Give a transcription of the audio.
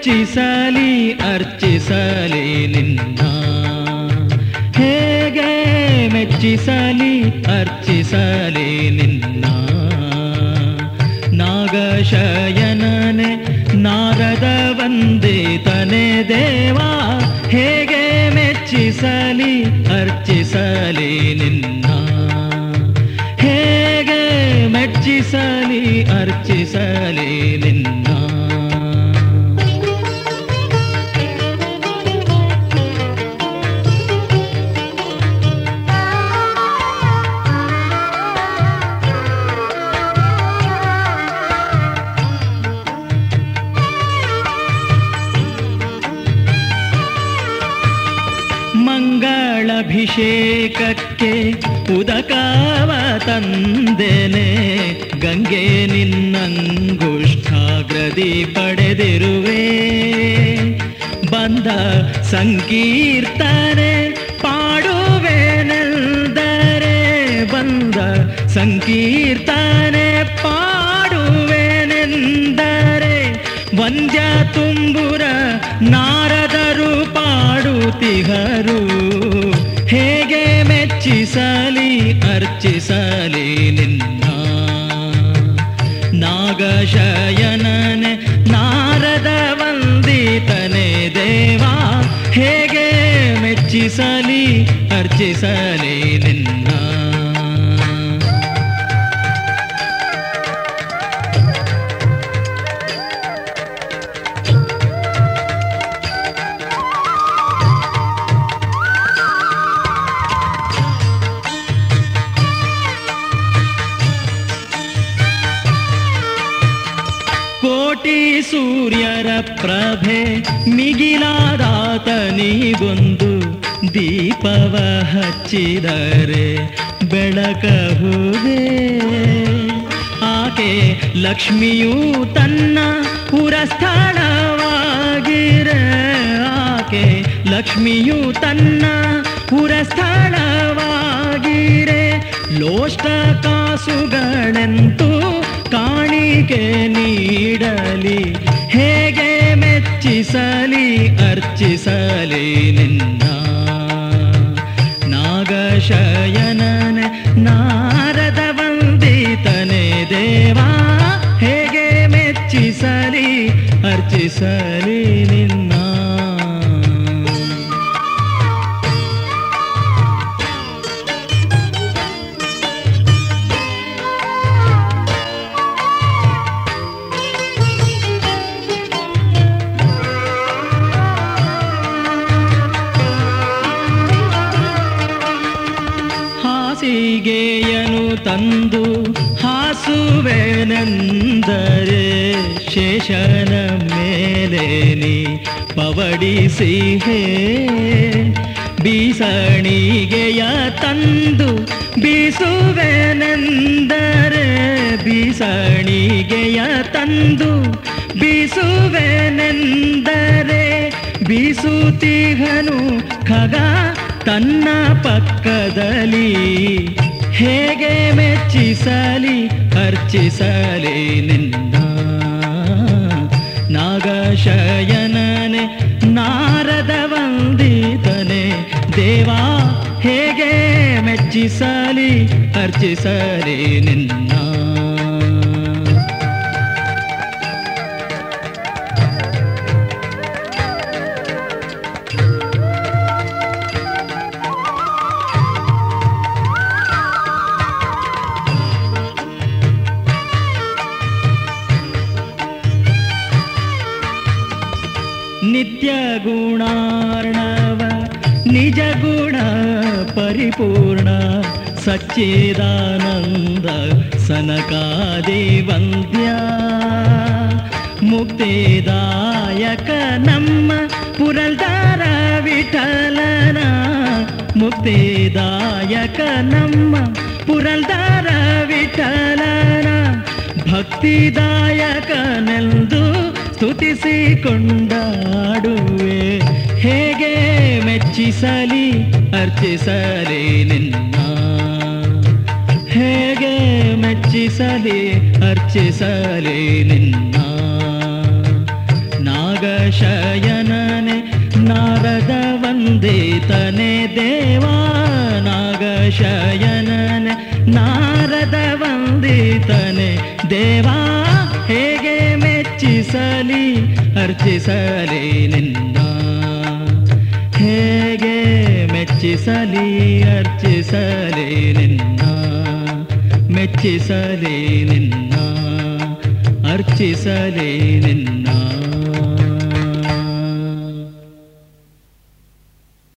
ಮೆಚ್ಚಿಸಲಿ ಅರ್ಚಿಸಲಿ ನಿನ್ನ. ಹೇಗೆ ಮೆಚ್ಚಿಸಲಿ, ಅರ್ಚಿಸಲಿ ನಿನ್ನ. ನಾಗಶಯನನೆ, ನಾರದ ವಂದಿತನೆ ದೇವಾ. ಹೇಗೆ ಮೆಚ್ಚಿಸಲಿ, ಅರ್ಚಿಸಲಿ ನಿನ್ನ. ಹೇಗೆ ಮೆಚ್ಚಿಸಲಿ, ಅರ್ಚಿಸಲಿ ನಿನ್ನ. ಮಂಗಳಾಭಿಷೇಕಕ್ಕೆ ಉದಕಾವ ತಂದೆನೆ. ಗಂಗೆ ನಿನ್ನಂಗುಷ್ಠಾಗ್ರದಿ ಪಡೆದಿರುವೆ. ಬಂದ ಸಂಕೀರ್ತನೆ ಪಾಡುವೆನೆಂದರೆ ಬಂದ ಸಂಕೀರ್ತನೆ ಪಾಡುವೆನೆಂದರೆ. ವಂದ್ಯ ತುಂಬುರ ನಾರದರು ಪಾಡುತ್ತಿಹರು ಹೇಗೆ ಮೆಚ್ಚಿಸಲಿ ಅರ್ಚಿಸಲಿ ನಿನ್ನ ನಾಗಶಯನನೆ ನಾರದ ವಂದಿತನೆ ದೇವಾ ಹೇಗೆ ಮೆಚ್ಚಿಸಲಿ ಅರ್ಚಿಸಲಿ ನಿನ್ನ ಸೂರ್ಯರ ಪ್ರಭೆ ಮಿಗಿಲಾದಾತನಿಗೊಂದು ದೀಪವ ಹಚ್ಚಿದರೆ ಬೆಳಕಹುದೇ ಆಕೆ ಲಕ್ಷ್ಮಿಯು ತನ್ನ ಪುರಸ್ಥಳವಾಗಿರೆ. ಆಕೆ ಲಕ್ಷ್ಮಿಯು ತನ್ನ ಪುರಸ್ಥಳವಾಗಿರೆ. ಲೋಷ್ಟ ಕಾಸುಗಳೆಂತೂ ಕಾಣಿಕೆ ನೀಡಲಿ ಹೇಗೆ ಮೆಚ್ಚಿಸಲಿ ಅರ್ಚಿಸಲಿ ನಿನ್ನ ನಾಗಶಯನನೆ ನಾರದ ವಂದಿತನೆ ದೇವಾ ಹೇಗೆ ಮೆಚ್ಚಿಸಲಿ ಅರ್ಚಿಸಲಿ ನಿನ್ನ ತಂದು ಹಾಸುವೆನೆಂದರೆ ಶೇಷನ ಮೇಲೆ ನೀ ಪವಡಿಸಿ ಹೇ. ಬೀಸಣಿಗೆಯ ತಂದು ಬೀಸುವೆನೆಂದರೆ ಬೀಸಣಿಗೆಯ ತಂದು ಬೀಸುವೆನೆಂದರೆ ಬಿಸುತಿಹನು ಖಗ ತನ್ನ ಪಕ್ಕದಲ್ಲಿ. ಹೇಗೆ ಮೆಚ್ಚಿಸಲಿ ಅರ್ಚಿಸಲಿ ನಿನ್ನ? ನಾಗಶಯನನೆ ನಾರದ ವಂದಿತನೆ ದೇವಾ ಹೇಗೆ ಮೆಚ್ಚಿಸಲಿ ಅರ್ಚಿಸಲಿ ನಿನ್ನ? गुणार्णव निजगुण परिपूर्ण सच्चिदानन्द सनकादिवन्द्या मुक्तिदायक नम्म पुरल्दार विठलना मुक्तिदायक नम्म पुरल्दार विठलना भक्तिदायकनन्दु ಸ್ತುತಿಸಿ ಕೊಂಡಾಡುವೆ ಹೇಗೆ ಮೆಚ್ಚಿಸಲಿ, ಅರ್ಚಿಸಲಿ ನಿನ್ನ. ಹೇಗೆ ಮೆಚ್ಚಿಸಲಿ, ಅರ್ಚಿಸಲಿ ನಿನ್ನ. ನಾಗಶಯನನೆ ನಾರದ ವಂದಿತನೆ ದೇವಾ. ನಾಗಶಯನನೆ ನಾರದ ವಂದಿತನೆ ದೇವಾ. ಹೇಗೆ ಮೆಚ್ಚಿಸಲಿ ಅರ್ಚಿಸಲಿ ನಿನ್ನ. ಹೇಗೆ ಮೆಚ್ಚಿಸಲಿ ಅರ್ಚಿಸಲಿ ನಿನ್ನ. ಮೆಚ್ಚಿಸಲಿ ನಿನ್ನ ಅರ್ಚಿಸಲಿ ನಿನ್ನ.